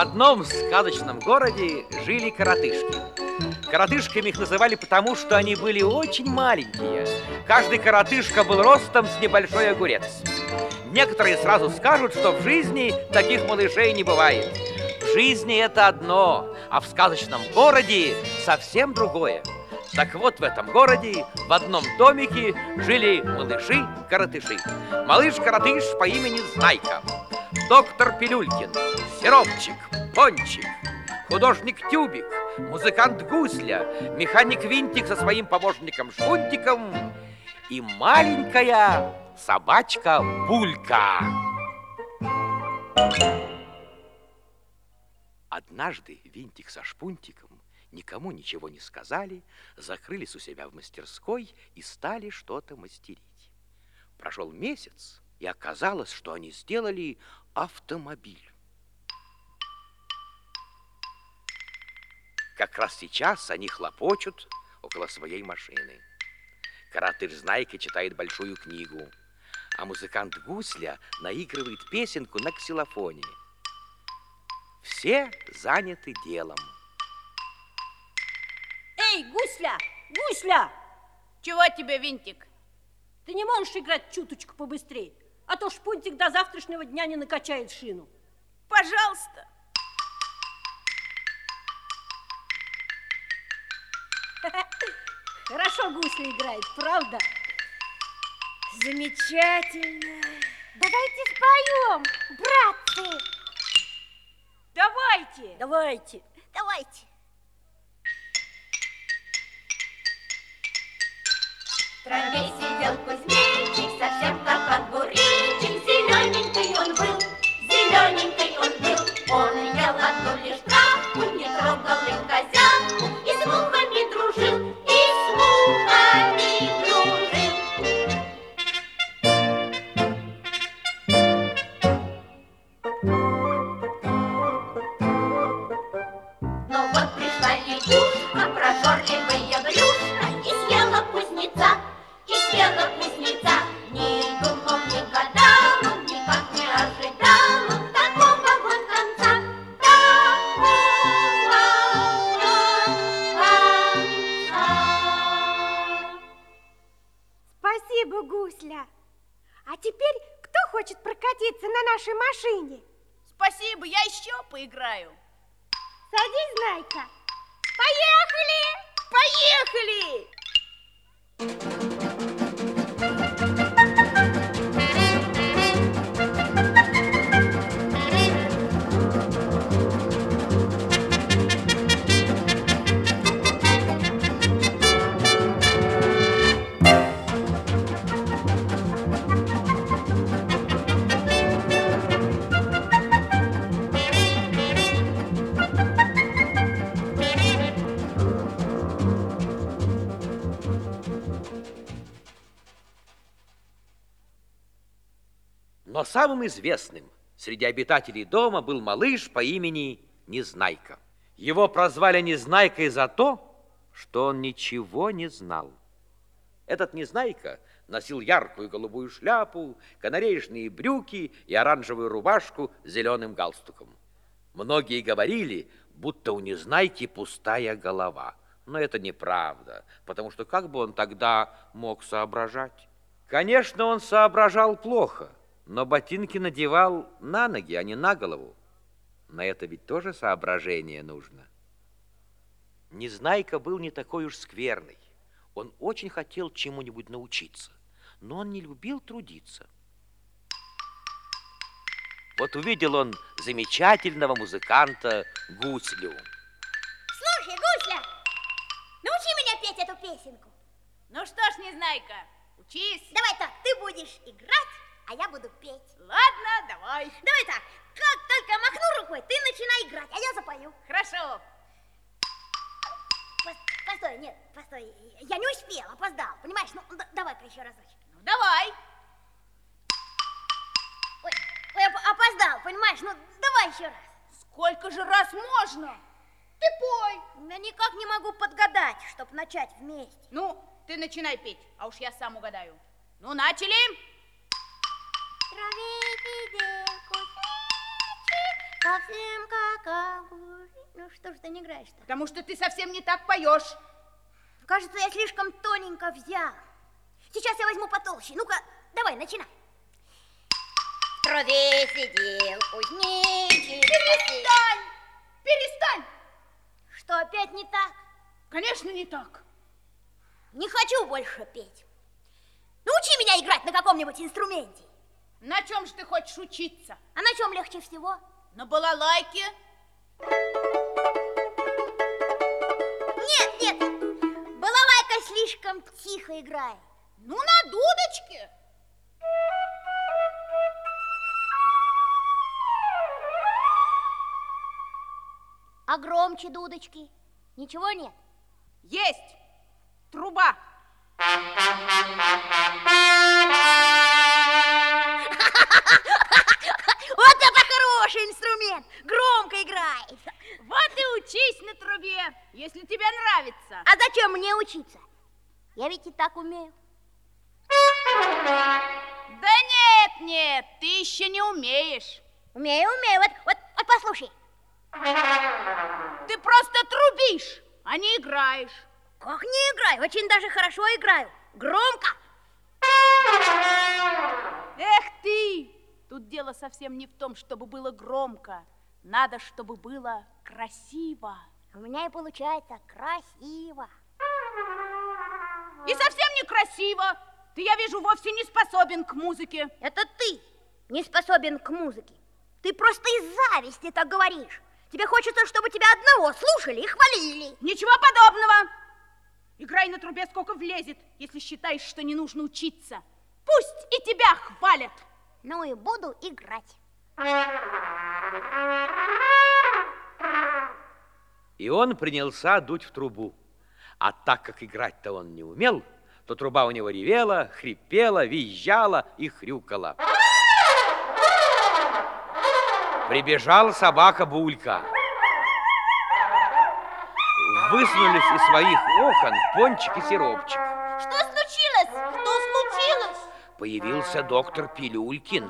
Одном сказочном городе жили коротышки. Коротышками их называли потому, что они были очень маленькие. Каждый коротышка был ростом с небольшой огурец. Некоторые сразу скажут, что в жизни таких малышей не бывает. В жизни это одно, а в сказочном городе совсем другое. Так вот, в этом городе в одном домике жили малыши-коротыши. Малыш-коротыш по имени Знайка, доктор Пилюлькин, Сиропчик, Пончик, художник Тюбик, музыкант Гусля, механик Винтик со своим помощником Шунтиком и маленькая собачка Булька. Однажды Винтик со Шпунтиком никому ничего не сказали, закрылись у себя в мастерской и стали что-то мастерить. Прошел месяц, и оказалось, что они сделали автомобиль. Как раз сейчас они хлопочут около своей машины. Каратырь Знайка читает большую книгу, а музыкант Гусля наигрывает песенку на ксилофоне. Все заняты делом. Эй, гусля, гусля! Чего тебе, Винтик? Ты не можешь играть чуточку побыстрее, а то шпунтик до завтрашнего дня не накачает шину. Пожалуйста. Хорошо гусля играет, правда? Замечательно. Давайте споем, братцы. Давайте. Давайте. Давайте. Траве Спасибо, гусля. А теперь кто хочет прокатиться на нашей машине? Спасибо, я еще поиграю. Садись, Знайка. Поехали! Поехали! Но самым известным среди обитателей дома был малыш по имени Незнайка. Его прозвали Незнайкой за то, что он ничего не знал. Этот Незнайка носил яркую голубую шляпу, канареечные брюки и оранжевую рубашку с зеленым галстуком. Многие говорили, будто у Незнайки пустая голова. Но это неправда, потому что как бы он тогда мог соображать? Конечно, он соображал плохо, но ботинки надевал на ноги, а не на голову. На это ведь тоже соображение нужно. Незнайка был не такой уж скверный. Он очень хотел чему-нибудь научиться, но он не любил трудиться. Вот увидел он замечательного музыканта Гуслю. Слушай, гусля, научи меня петь эту песенку. Ну что ж, Незнайка, учись. Давай так, ты будешь играть, а я буду петь. Ладно, давай. Давай так, как только махну рукой, ты начинай играть, а я запою. Хорошо. Пос- Постой, нет, постой, я не успел, опоздал, понимаешь? Ну, давай-ка еще разочек. Ну, давай. Ой, ой, оп- опоздал, понимаешь? Ну, давай еще раз. Сколько же раз можно? Ты пой. Я никак не могу подгадать, чтобы начать вместе. Ну, ты начинай петь, а уж я сам угадаю. Ну, начали. В траве сидел кузнечик, Совсем как огурец. Ну что ж ты не играешь-то? Потому что ты совсем не так поешь. Кажется, я слишком тоненько взял. Сейчас я возьму потолще. Ну-ка, давай, начинай. В траве сидел кузнечик. Перестань! Перестань! Что, опять не так? Конечно, не так. Не хочу больше петь. Научи меня играть на каком-нибудь инструменте. На чем же ты хочешь учиться? А на чем легче всего? На балалайке? Нет, нет, балалайка слишком тихо играет. Ну, на дудочке. А громче дудочки? Ничего нет? Есть хороший инструмент! Громко играет. Вот и учись на трубе, если тебе нравится. А зачем мне учиться? Я ведь и так умею. Да нет, нет, ты еще не умеешь. Умею, умею. Вот, вот, вот послушай. Ты просто трубишь, а не играешь. Как не играю? Очень даже хорошо играю. Громко. Эх ты! Тут дело совсем не в том, чтобы было громко. Надо, чтобы было красиво. У меня и получается красиво. И совсем некрасиво. Ты, я вижу, вовсе не способен к музыке. Это ты не способен к музыке. Ты просто из зависти так говоришь. Тебе хочется, чтобы тебя одного слушали и хвалили. Ничего подобного. Играй на трубе сколько влезет, если считаешь, что не нужно учиться. Пусть и тебя хвалят. Ну и буду играть. И он принялся дуть в трубу. А так как играть-то он не умел, то труба у него ревела, хрипела, визжала и хрюкала. Прибежал собака Булька. Высунулись из своих окон пончик и сиропчик. Появился доктор Пилюлькин.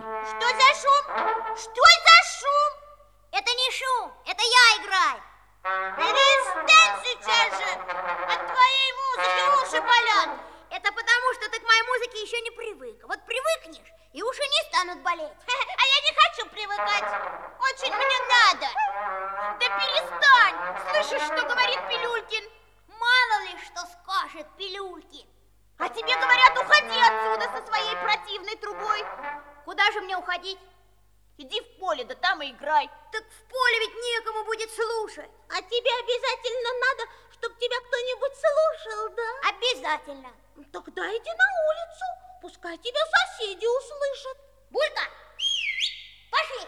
В поле ведь некому будет слушать. А тебе обязательно надо, чтобы тебя кто-нибудь слушал, да? Обязательно. Тогда иди на улицу, пускай тебя соседи услышат. Булька, пошли.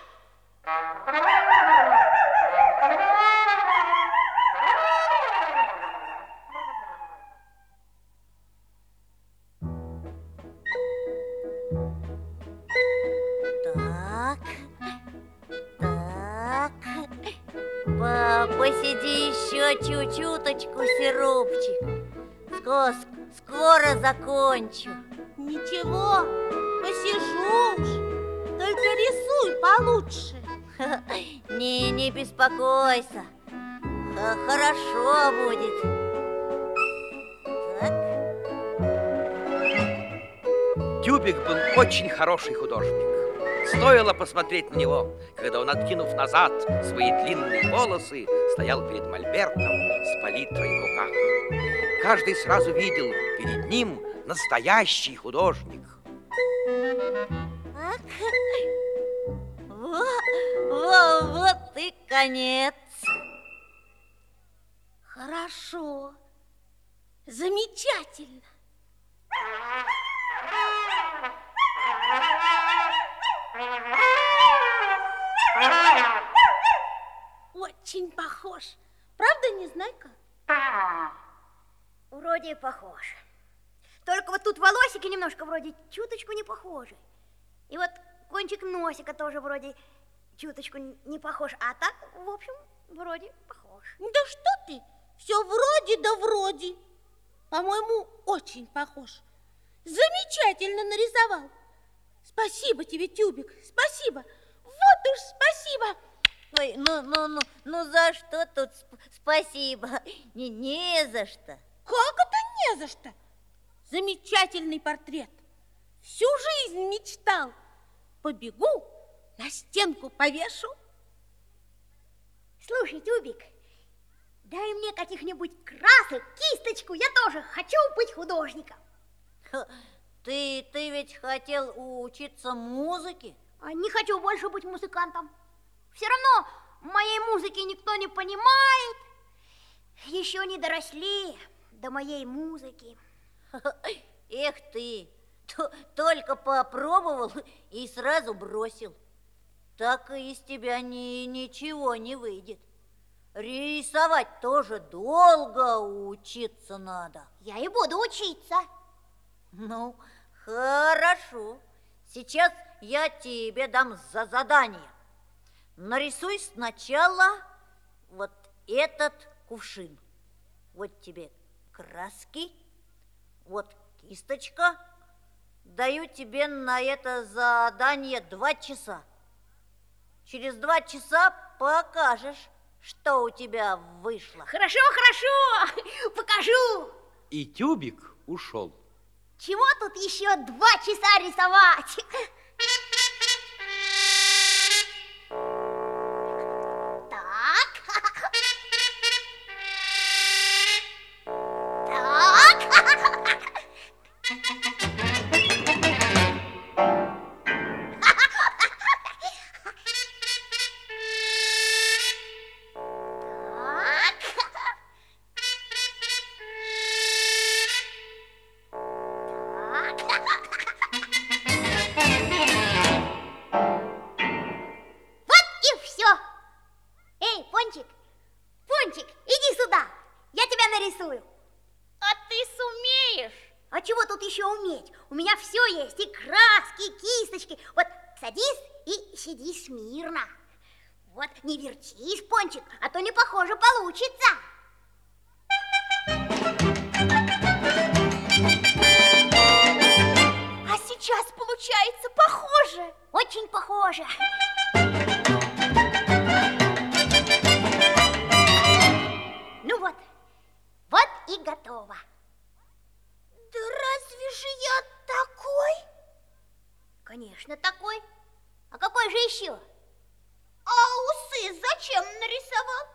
Папа, сиди еще чуть-чуточку, сиропчик. Скоро, скоро закончу. Ничего, посижу уж. Только рисуй получше. Не, не беспокойся. Х- Хорошо будет. Так, Тюбик был очень хороший художник. Стоило посмотреть на него, когда он, откинув назад свои длинные волосы, стоял перед мольбертом с палитрой в руках. Каждый сразу видел перед ним настоящий художник. Во, во, вот и конец. Хорошо. Замечательно. Очень похож. Правда, Незнайка? Вроде похож. Только вот тут волосики немножко вроде чуточку не похожи. И вот кончик носика тоже вроде чуточку не похож. А так, в общем, вроде похож. Да что ты? Все вроде да вроде. По-моему, очень похож. Замечательно нарисовал. Спасибо тебе, Тюбик, спасибо. Вот уж спасибо. Ой, ну, ну, ну, ну за что тут сп- спасибо? Не, не за что. Как это не за что? Замечательный портрет. Всю жизнь мечтал. Побегу, на стенку повешу. Слушай, Тюбик, дай мне каких-нибудь красок, кисточку, я тоже хочу быть художником. Ты, ты ведь хотел учиться музыке? А не хочу больше быть музыкантом. Все равно моей музыки никто не понимает. Еще не доросли до моей музыки. Эх ты, то- только попробовал и сразу бросил. Так из тебя ни, ничего не выйдет. Рисовать тоже долго учиться надо. Я и буду учиться. Ну, хорошо. Сейчас я тебе дам за задание. Нарисуй сначала вот этот кувшин. Вот тебе краски, вот кисточка. Даю тебе на это задание два часа. Через два часа покажешь, что у тебя вышло. Хорошо, хорошо, покажу. И Тюбик ушел. Чего тут еще два часа рисовать? Очень похоже. Ну вот, вот и готово. Да разве же я такой? Конечно, такой. А какой же еще? А усы зачем нарисовал?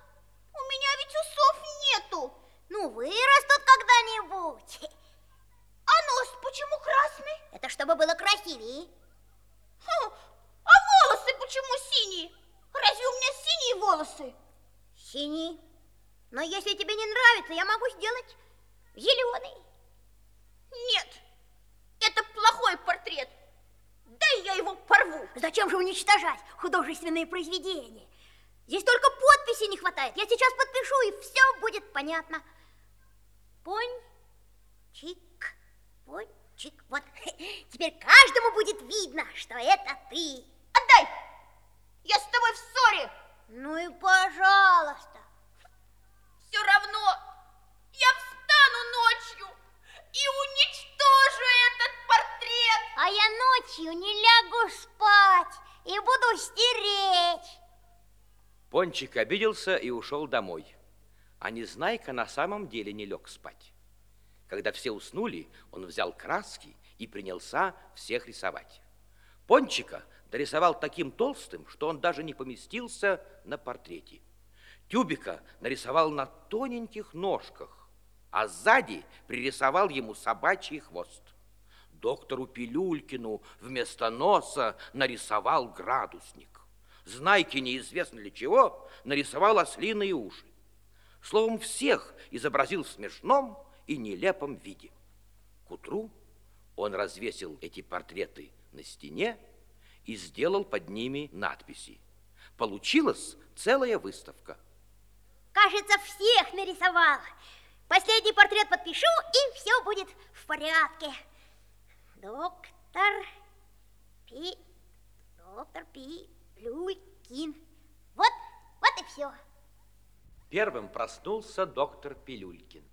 У меня ведь усов нету. Ну, вырастут когда-нибудь. А нос почему красный? Это чтобы было красивее. Хм, почему синие? Разве у меня синие волосы? Синий. Но если тебе не нравится, я могу сделать зеленый. Нет, это плохой портрет. Дай я его порву. Зачем же уничтожать художественные произведения? Здесь только подписи не хватает. Я сейчас подпишу, и все будет понятно. Пончик, пончик. Вот, теперь каждому будет видно, что это ты. Отдай! Я с тобой в ссоре. Ну и пожалуйста. Все равно я встану ночью и уничтожу этот портрет. А я ночью не лягу спать и буду стереть. Пончик обиделся и ушел домой. А Незнайка на самом деле не лег спать. Когда все уснули, он взял краски и принялся всех рисовать. Пончика дорисовал таким толстым, что он даже не поместился на портрете. Тюбика нарисовал на тоненьких ножках, а сзади пририсовал ему собачий хвост. Доктору Пилюлькину вместо носа нарисовал градусник. Знайке неизвестно для чего нарисовал ослиные уши. Словом, всех изобразил в смешном и нелепом виде. К утру он развесил эти портреты на стене и сделал под ними надписи. Получилась целая выставка. Кажется, всех нарисовал. Последний портрет подпишу, и все будет в порядке. Доктор Пи... Доктор Пи... Люлькин. Вот, вот и все. Первым проснулся доктор Пилюлькин.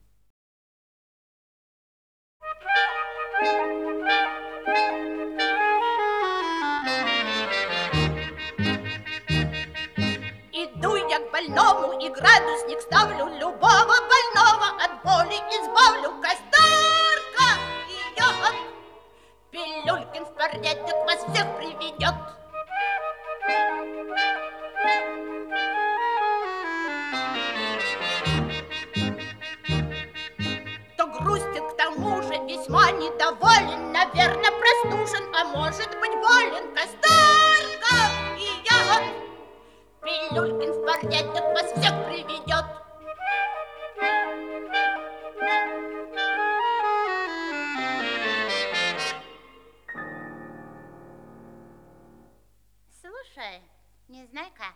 Градусник ставлю любого больного от боли избавлю. Касторка и йод. Пилюлькин в порядок вас всех приведет. Кто грустен, к тому же весьма недоволен, наверное, простужен, а может быть болен. Касторка Порядок вас всех приведет. Слушай, Незнайка,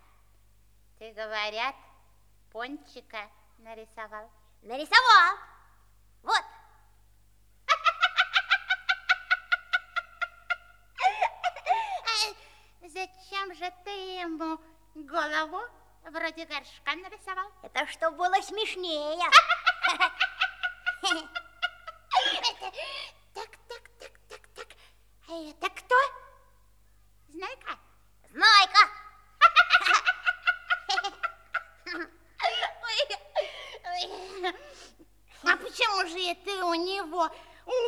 ты, говорят, пончика нарисовал. Нарисовал. Вот. А Зачем же ты ему голову вроде горшка нарисовал? Это что было смешнее. Так, так, так, так, так. А это кто? Знайка? Знайка. А почему же это у него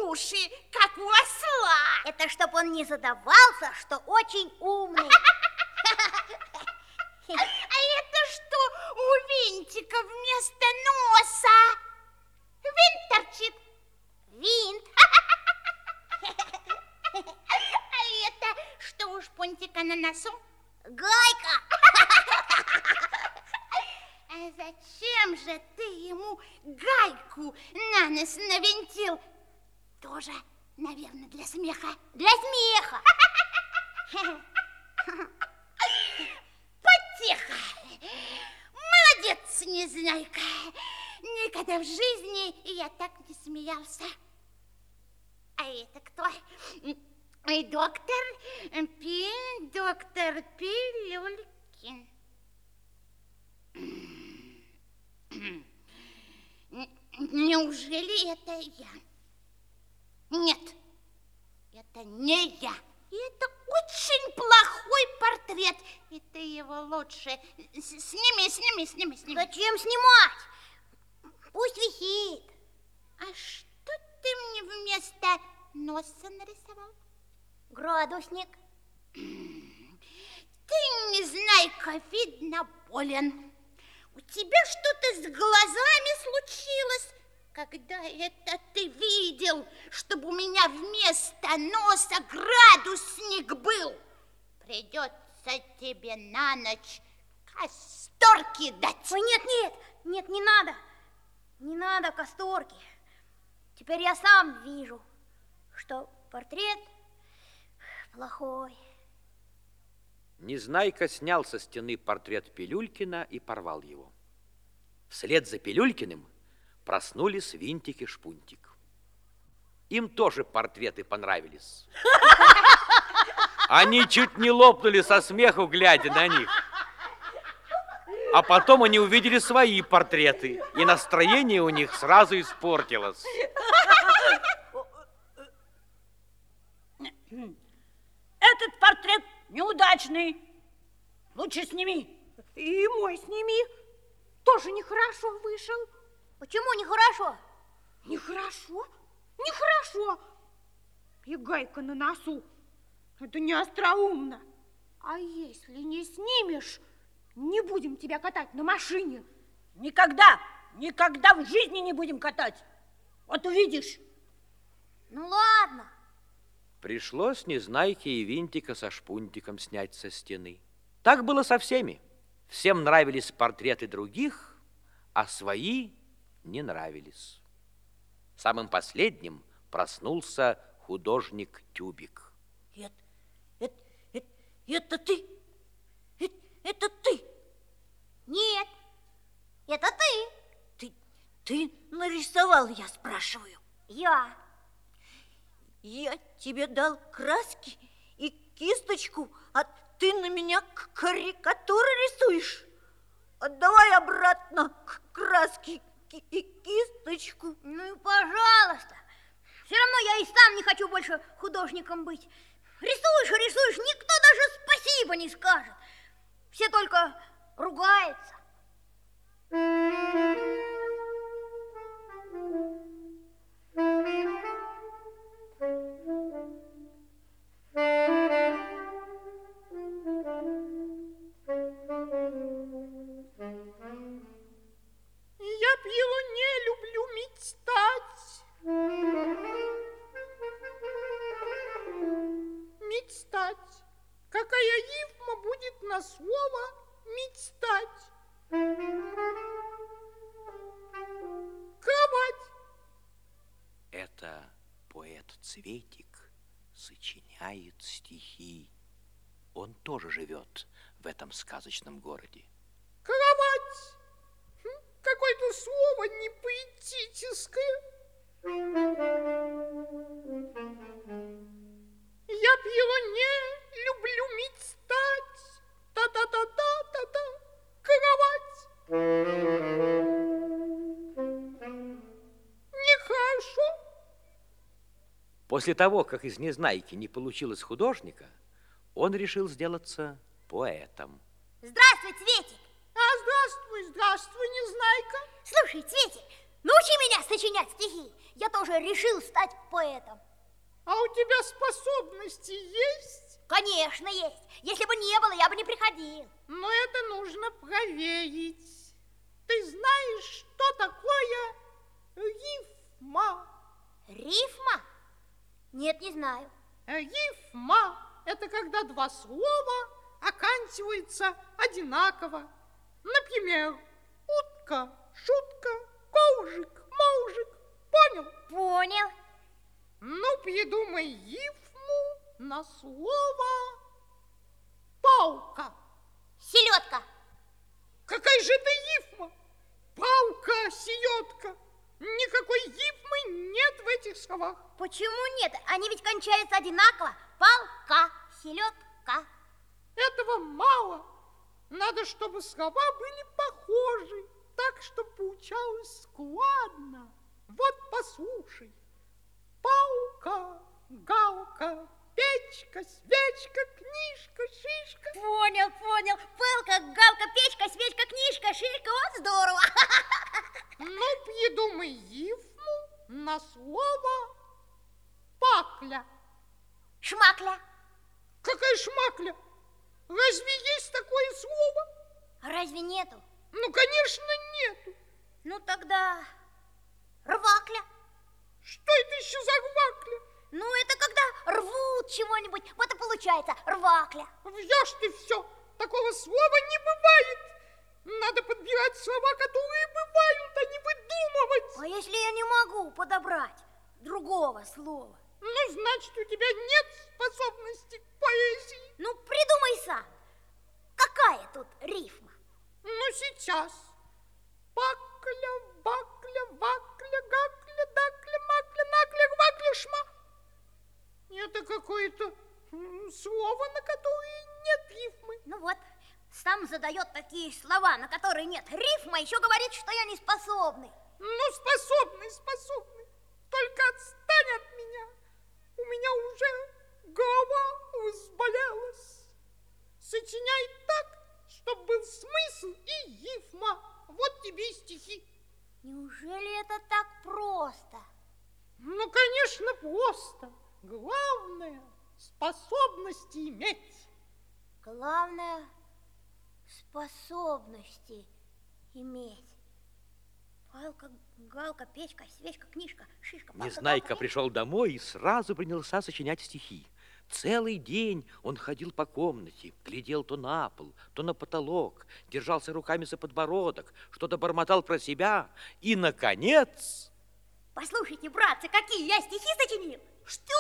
уши, как у осла? Это чтоб он не задавался, что очень умный. А это что у винтика вместо носа? Винт торчит. Винт. А это что у шпунтика на носу? Гайка. А зачем же ты ему гайку на нос навинтил? Тоже, наверное, для смеха. Для смеха. Потихо. Молодец, Незнайка. Никогда в жизни я так не смеялся. А это кто? И доктор Пи, доктор Пилюлькин. Неужели это я? Нет, это не я. И это очень плохой портрет. И ты его лучше сними, сними, сними, сними. Зачем снимать? Пусть висит. А что ты мне вместо носа нарисовал? Градусник. Ты, Незнайка, видно, болен. У тебя что-то с глазами случилось. Когда это ты видел, чтобы у меня вместо носа градусник был? Придется тебе на ночь касторки дать. Ой, нет, нет, нет, не надо. Не надо касторки. Теперь я сам вижу, что портрет плохой. Незнайка снял со стены портрет Пилюлькина и порвал его. Вслед за Пилюлькиным проснулись Винтик и Шпунтик. Им тоже портреты понравились. Они чуть не лопнули со смеху, глядя на них. А потом они увидели свои портреты, и настроение у них сразу испортилось. Этот портрет неудачный. Лучше сними. И мой сними. Тоже нехорошо вышел. Почему нехорошо? Нехорошо? Нехорошо. И гайка на носу. Это не остроумно. А если не снимешь, не будем тебя катать на машине. Никогда, никогда в жизни не будем катать. Вот увидишь. Ну ладно. Пришлось Незнайке и Винтика со Шпунтиком снять со стены. Так было со всеми. Всем нравились портреты других, а свои не нравились. Самым последним проснулся художник Тюбик. Это, это, это, это ты? Это, это ты? Нет, это ты. Ты, ты нарисовал, я спрашиваю. Я. Я тебе дал краски и кисточку, а ты на меня карикатуры рисуешь. Отдавай обратно краски ки- и кисточку. Ну и пожалуйста. Все равно я и сам не хочу больше художником быть. Рисуешь рисуешь, никто даже спасибо не скажет. Все только ругаются. Сказочном городе. Кровать. Хм, Какое-то слово непоэтическое. Я пила не люблю мечтать. Та-та-та-та-та-та. Кровать. Нехорошо. После того, как из Незнайки не получилось художника, он решил сделаться поэтом. Здравствуй, Цветик. А здравствуй, здравствуй, Незнайка. Слушай, Цветик, научи меня сочинять стихи. Я тоже решил стать поэтом. А у тебя способности есть? Конечно, есть. Если бы не было, я бы не приходил. Но это нужно проверить. Ты знаешь, что такое рифма? Рифма? Нет, не знаю. Рифма – это когда два слова оканчиваются одинаково. Например, утка, шутка, ковжик, можик. Понял? Понял. Ну, придумай рифму на слово палка. Селедка. Какая же это рифма? Палка, селедка. Никакой рифмы нет в этих словах. Почему нет? Они ведь кончаются одинаково. Палка, селедка. Этого мало. Надо, чтобы слова были похожи, так, чтобы получалось складно. Вот послушай. Палка, галка, печка, свечка, книжка, шишка. Понял, понял. Пылка, галка, печка, свечка, книжка, шишка. Вот здорово. Ну, придумай рифму на слово пакля. Шмакля. Какая шмакля? Разве есть такое слово? Разве нету? Ну, конечно, нету. Ну тогда рвакля. Что это еще за рвакля? Ну это когда рвут чего-нибудь. Вот и получается рвакля. Вьешь ты все. Такого слова не бывает. Надо подбирать слова, которые бывают, а не выдумывать. А если я не могу подобрать другого слова? Ну, значит, у тебя нет способности к поэзии. Ну придумай сам. Какая тут рифма? Ну, сейчас. Пакля, бакля, вакля, гакля, дакля, макля, накля, гвакля, шма. Это какое-то слово, на которое нет рифмы. Ну вот, сам задает такие слова, на которые нет рифма, еще говорит, что я не способный. Ну, способный, способный. Только отстань от меня. У меня уже голова разболелась. Сочиняй так, чтобы был смысл и рифма. Вот тебе и стихи. Неужели это так просто? Ну, конечно, просто. Главное – способности иметь. Главное способности иметь. Палка, галка, печка, свечка, книжка, шишка. Незнайка галка, пришел домой и сразу принялся сочинять стихи. Целый день он ходил по комнате, глядел то на пол, то на потолок, держался руками за подбородок, что-то бормотал про себя и, наконец... Послушайте, братцы, какие я стихи сочинил. Что?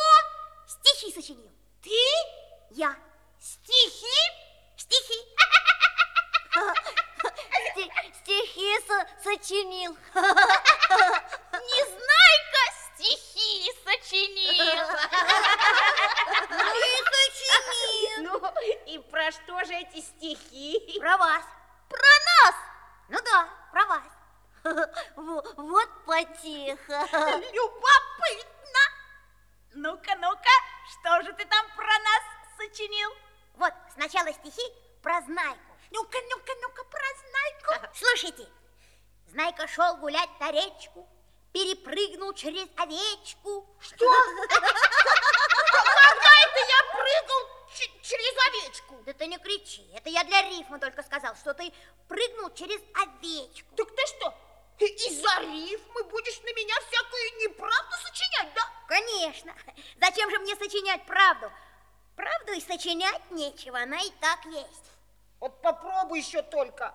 Стихи сочинил. Ты? Я. Стихи? Стихи. Сти- Стихи со- сочинил. Незнайка стихи сочинил. И сочинил. Ну, и про что же эти стихи? Про вас. Про нас. Ну да, про вас. Во- Вот потихо. Любопытно. Ну-ка, ну-ка, что же ты там про нас сочинил? Вот, сначала стихи про Знайку. Ну-ка, ну-ка, ну-ка, про Знайку. Слушайте, Знайка шел гулять на речку, перепрыгнул через овечку. Что? Когда это я прыгал через овечку? Да ты не кричи, это я для рифма только сказал, что ты прыгнул через овечку. Так ты что, из-за рифмы будешь на меня всякую неправду сочинять, да? Конечно. Зачем же мне сочинять правду? Правду и сочинять нечего, она и так есть. Вот попробуй еще только.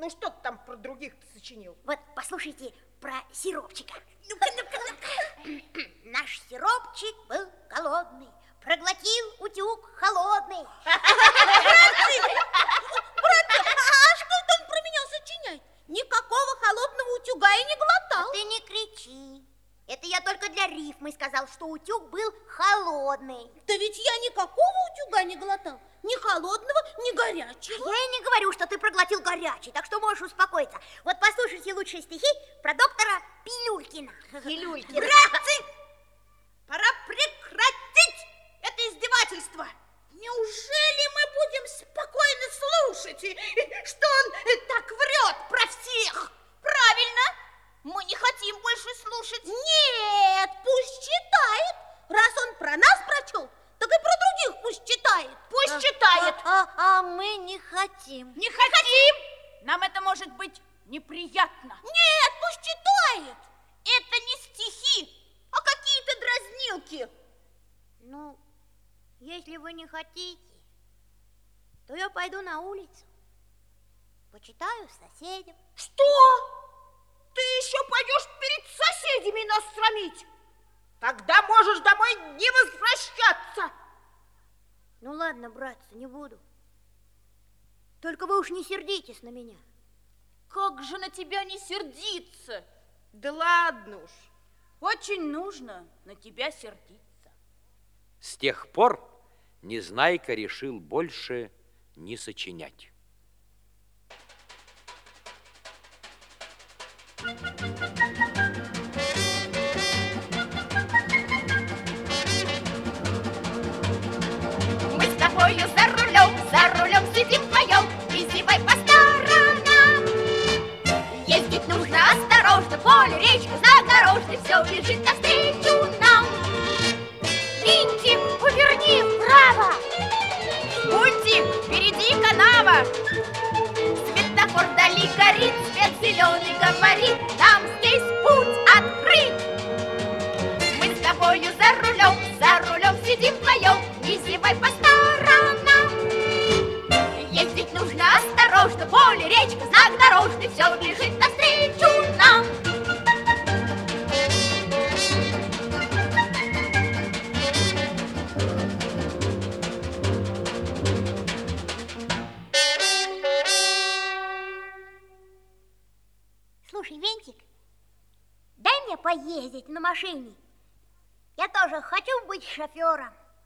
Ну что ты там про других сочинил? Вот послушайте про сиропчика. Ну-ка, ну-ка, ну-ка. Наш сиропчик был голодный, проглотил утюг холодный. А что там про меня сочинять? Никакого холодного утюга я не глотал. Ты не кричи. Это я только для рифмы сказал, что утюг был холодный. Да ведь я никакого утюга не глотал. Ни холодного, ни горячего. Я и не говорю, что ты проглотил горячий, так что можешь успокоиться. Вот послушайте лучшие стихи про доктора Пилюлькина. Пилюлькина. Братцы, пора прекратить это издевательство. Неужели мы будем спокойно слушать, что он э, так врет про всех? Правильно, мы не хотим больше слушать. Нет, пусть читает. Раз он про нас прочел, так и про других пусть читает. Пусть читает. А, а мы не хотим. Не хотим. Нам это может быть неприятно. Нет, пусть читает. Это не стихи, А какие-то дразнилки. Ну, если вы не хотите, то я пойду на улицу. Почитаю соседям. Что? Соседями нас срамить? Тогда можешь домой не возвращаться. Ну ладно, братцы, не буду. Только вы уж не сердитесь на меня. Как же на тебя не сердиться? Да ладно уж. Очень нужно на тебя сердиться. С тех пор Незнайка решил больше не сочинять.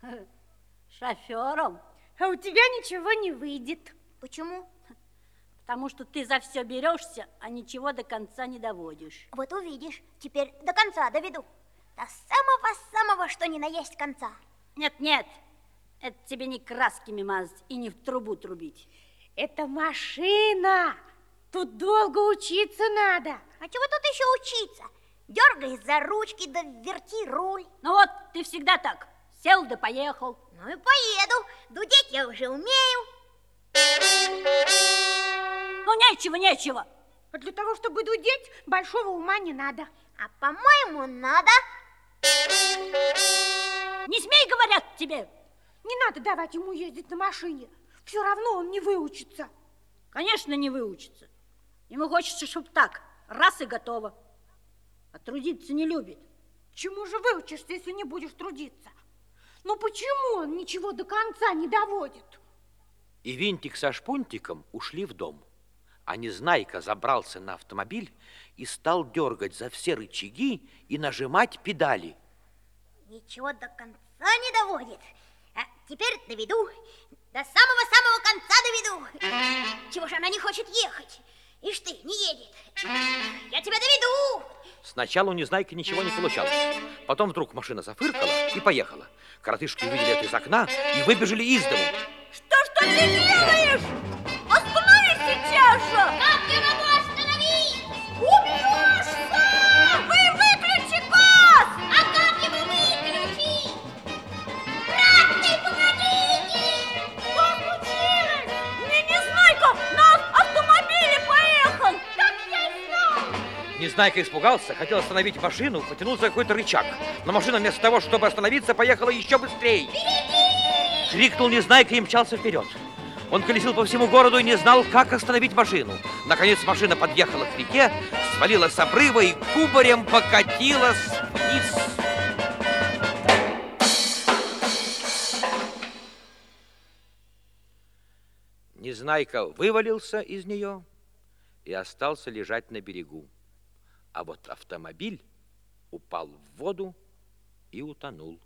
Шофером. Шофером, А у тебя ничего не выйдет. Почему? потому что ты за все берешься, а ничего до конца не доводишь. Вот увидишь, теперь до конца доведу. До самого-самого, что ни на есть конца. Нет, нет, это тебе не красками мазать и не в трубу трубить. Это машина. Тут долго учиться надо. А чего тут еще учиться? Дергай за ручки, да верти руль. Ну вот, ты всегда так, сел да поехал. Ну и поеду. Дудеть я уже умею. Ну, нечего, нечего. А для того, чтобы дудеть, большого ума не надо. А по-моему, надо. Не смей, говорят тебе. Не надо давать ему ездить на машине. Все равно он не выучится. Конечно, не выучится. Ему хочется, чтобы так, раз и готово. А трудиться не любит. Чему же выучишься, если не будешь трудиться? Ну почему он ничего до конца не доводит? И Винтик со Шпунтиком ушли в дом. А Незнайка забрался на автомобиль и стал дергать за все рычаги и нажимать педали. Ничего до конца не доводит. А теперь доведу. До самого-самого конца доведу. Чего же она не хочет ехать? Ишь ты, не едет. Я тебя доведу. Сначала у Незнайки ничего не получалось. Потом вдруг машина зафыркала и поехала. Коротышки увидели это из окна и выбежали из дому. Что ж ты делаешь? Незнайка испугался, хотел остановить машину, потянул за какой-то рычаг. Но машина вместо того, чтобы остановиться, поехала еще быстрее. Крикнул Незнайка и мчался вперед. Он колесил по всему городу и не знал, как остановить машину. Наконец машина подъехала к реке, свалилась с обрыва и кубарем покатилась вниз. Незнайка вывалился из нее и остался лежать на берегу. А вот автомобиль упал в воду и утонул.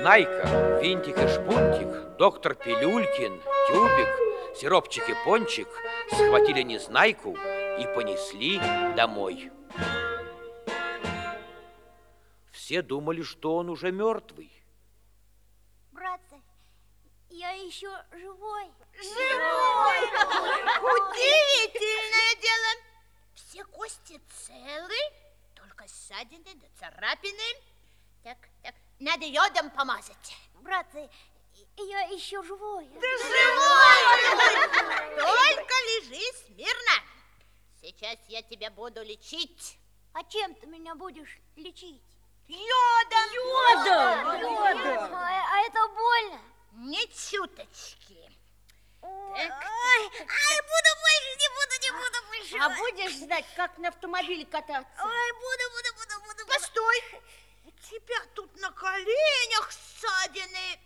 Знайка, Винтик и Шпунтик, доктор Пилюлькин, Тюбик, Сиропчик и Пончик схватили Незнайку и понесли домой. Все думали, что он уже мертвый. Братцы, я еще живой. Живой! Удивительное дело. Все кости целы, только ссадины да царапины. Так, так, надо йодом помазать. Братцы, я еще живой. Живой! Только лежи смирно. Сейчас я тебя буду лечить. А чем ты меня будешь лечить? Йодом! Йодом! Йодом! А, а это больно? Не чуточки. Ой, Так, ай, ай, буду больше, не буду, не буду больше. А будешь знать, как на автомобиле кататься? Ой, буду, буду, буду, буду. буду. Постой. У тебя тут на коленях ссадины.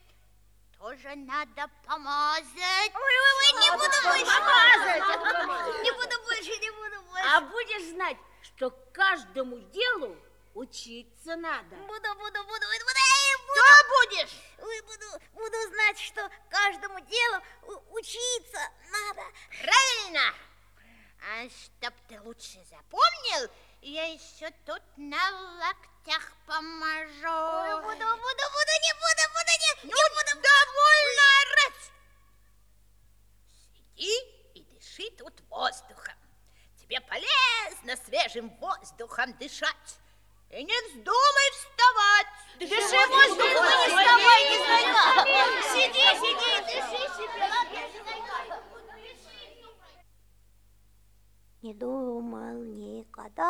Тоже надо помазать. Ой, ой, ой, не буду больше. Не буду больше, не буду больше. А будешь знать, что каждому делу учиться надо. Буду, буду, буду, буду, буду. Что будешь? Буду, буду знать, что каждому делу учиться надо. Правильно. А чтоб ты лучше запомнил, я еще тут на локтях помажу. Ой, буду, буду, буду, не буду, буду, не, Ну, не буду. довольно орать. Сиди и дыши тут воздухом. Тебе полезно свежим воздухом дышать. И не вздумай вставать. Дыши воздухом, не вставай, не знаю. Сиди, сиди, дыши себе. Не думал никогда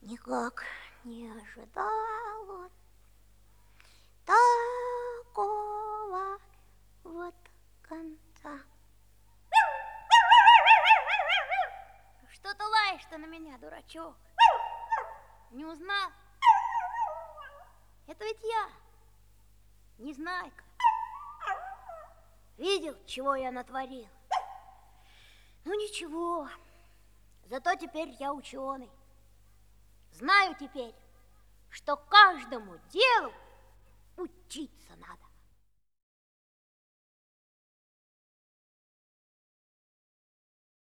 никак не ожидал он такого вот конца. Что ты лаешь-то на меня, дурачок? Не узнал? Это ведь я, Незнайка. Видел, чего я натворил? Ну ничего, зато теперь я ученый. Знаю теперь, что каждому делу учиться надо.